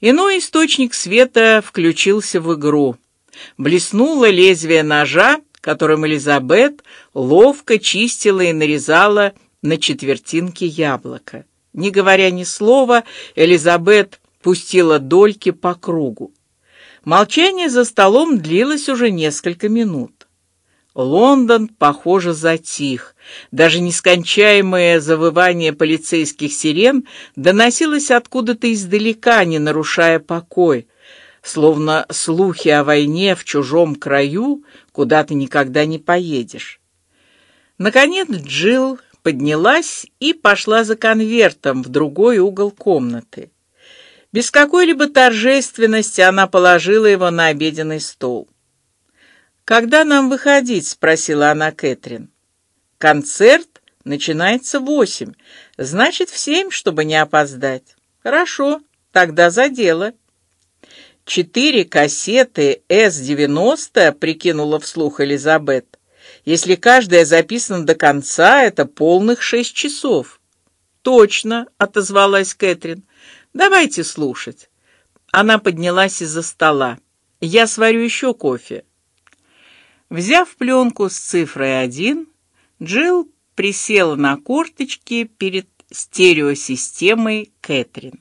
Иной источник света включился в игру. Блеснуло лезвие ножа, которым Элизабет ловко чистила и нарезала на четвертинки яблоко. Не говоря ни слова, Элизабет пустила дольки по кругу. Молчание за столом длилось уже несколько минут. Лондон, похоже, затих. Даже нескончаемое завывание полицейских сирен доносилось откуда-то издалека, не нарушая покой, словно слухи о войне в чужом краю, куда ты никогда не поедешь. Наконец Джилл поднялась и пошла за конвертом в другой угол комнаты. Без какой-либо торжественности она положила его на обеденный стол. Когда нам выходить? – спросила она Кэтрин. Концерт начинается в восемь, значит в семь, чтобы не опоздать. Хорошо, тогда за дело. Четыре кассеты С-90, прикинула вслух Элизабет. Если каждая записана до конца, это полных шесть часов. Точно, отозвалась Кэтрин. Давайте слушать. Она поднялась из-за стола. Я сварю еще кофе. Взяв пленку с цифрой один, Джилл присела на корточки перед стереосистемой Кэтрин.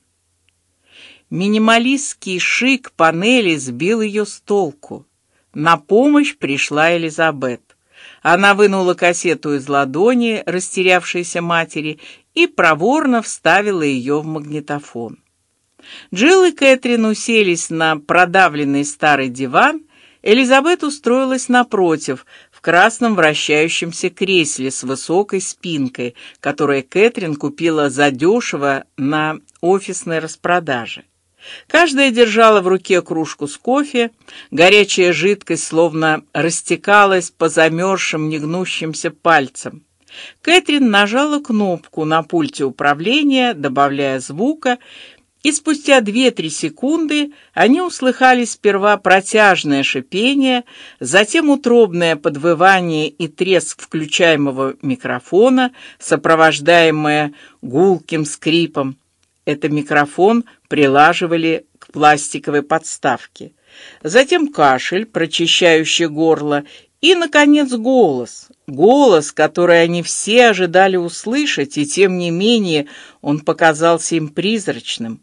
Минималистский шик панели сбил ее с толку. На помощь пришла Элизабет. Она вынула кассету из ладони растерявшейся матери и проворно вставила ее в магнитофон. Джилл и Кэтрин уселись на продавленный старый диван Элизабет устроилась напротив, в красном вращающемся кресле с высокой спинкой, которое Кэтрин купила задешево на офисной распродаже. Каждая держала в руке кружку с кофе, горячая жидкость словно растекалась по замерзшим негнущимся пальцам. Кэтрин нажала кнопку на пульте управления, добавляя звука, и спустя две-три секунды они услыхали сперва протяжное шипение, затем утробное подвывание и треск включаемого микрофона, сопровождаемое гулким скрипом. Это микрофон прилаживали к пластиковой подставке. Затем кашель, прочищающий горло, и, наконец, голос. Голос, который они все ожидали услышать, и тем не менее он показался им призрачным.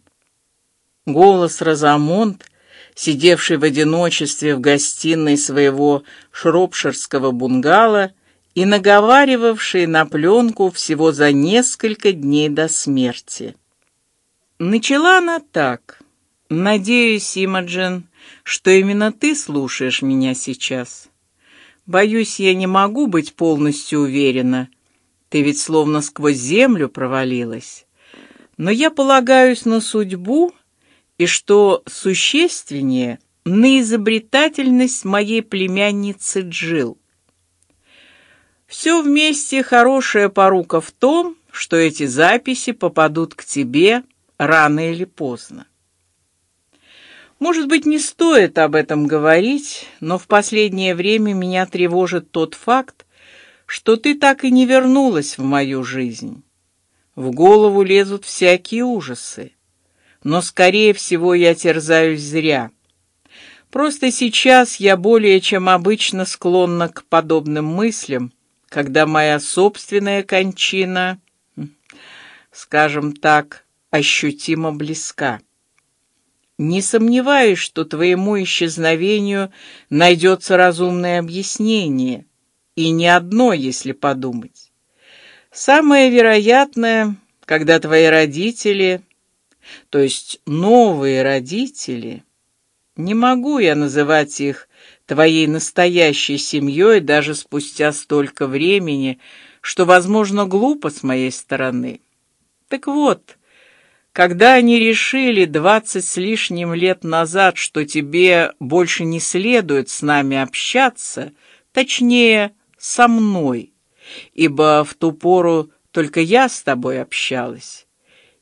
Голос Розамонт, сидевший в одиночестве в гостиной своего шропширского бунгало и наговаривавший на пленку всего за несколько дней до смерти. Начала она так: "Надеюсь, Имаджин, что именно ты слушаешь меня сейчас. Боюсь, я не могу быть полностью уверена. Ты ведь словно сквозь землю провалилась. Но я полагаюсь на судьбу и что существеннее на изобретательность моей племянницы Джил. Все вместе хорошая порука в том, что эти записи попадут к тебе рано или поздно. Может быть, не стоит об этом говорить, но в последнее время меня тревожит тот факт, что ты так и не вернулась в мою жизнь. В голову лезут всякие ужасы но скорее всего я терзаюсь зря. Просто сейчас я более чем обычно склонна к подобным мыслям, когда моя собственная кончина, скажем так, ощутимо близка. Не сомневаюсь, что твоему исчезновению найдется разумное объяснение, и не одно, если подумать. Самое вероятное, когда твои родители то есть новые родители. Не могу я называть их твоей настоящей семьей даже спустя столько времени, что, возможно, глупо с моей стороны. Так вот, когда они решили двадцать с лишним лет назад, что тебе больше не следует с нами общаться, точнее, со мной, ибо в ту пору только я с тобой общалась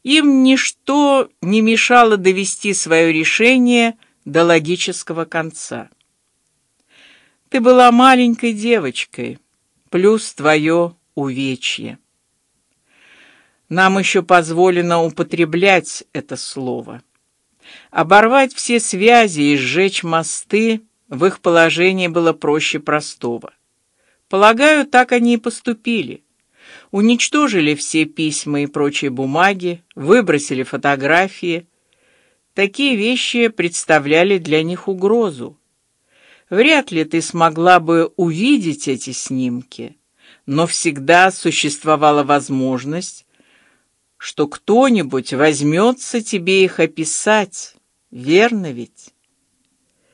им ничто не мешало довести свое решение до логического конца. Ты была маленькой девочкой, плюс твое увечье. Нам еще позволено употреблять это слово. Оборвать все связи и сжечь мосты в их положении было проще простого. Полагаю, так они и поступили. Уничтожили все письма и прочие бумаги, выбросили фотографии. Такие вещи представляли для них угрозу. Вряд ли ты смогла бы увидеть эти снимки, но всегда существовала возможность, что кто-нибудь возьмется тебе их описать, верно ведь?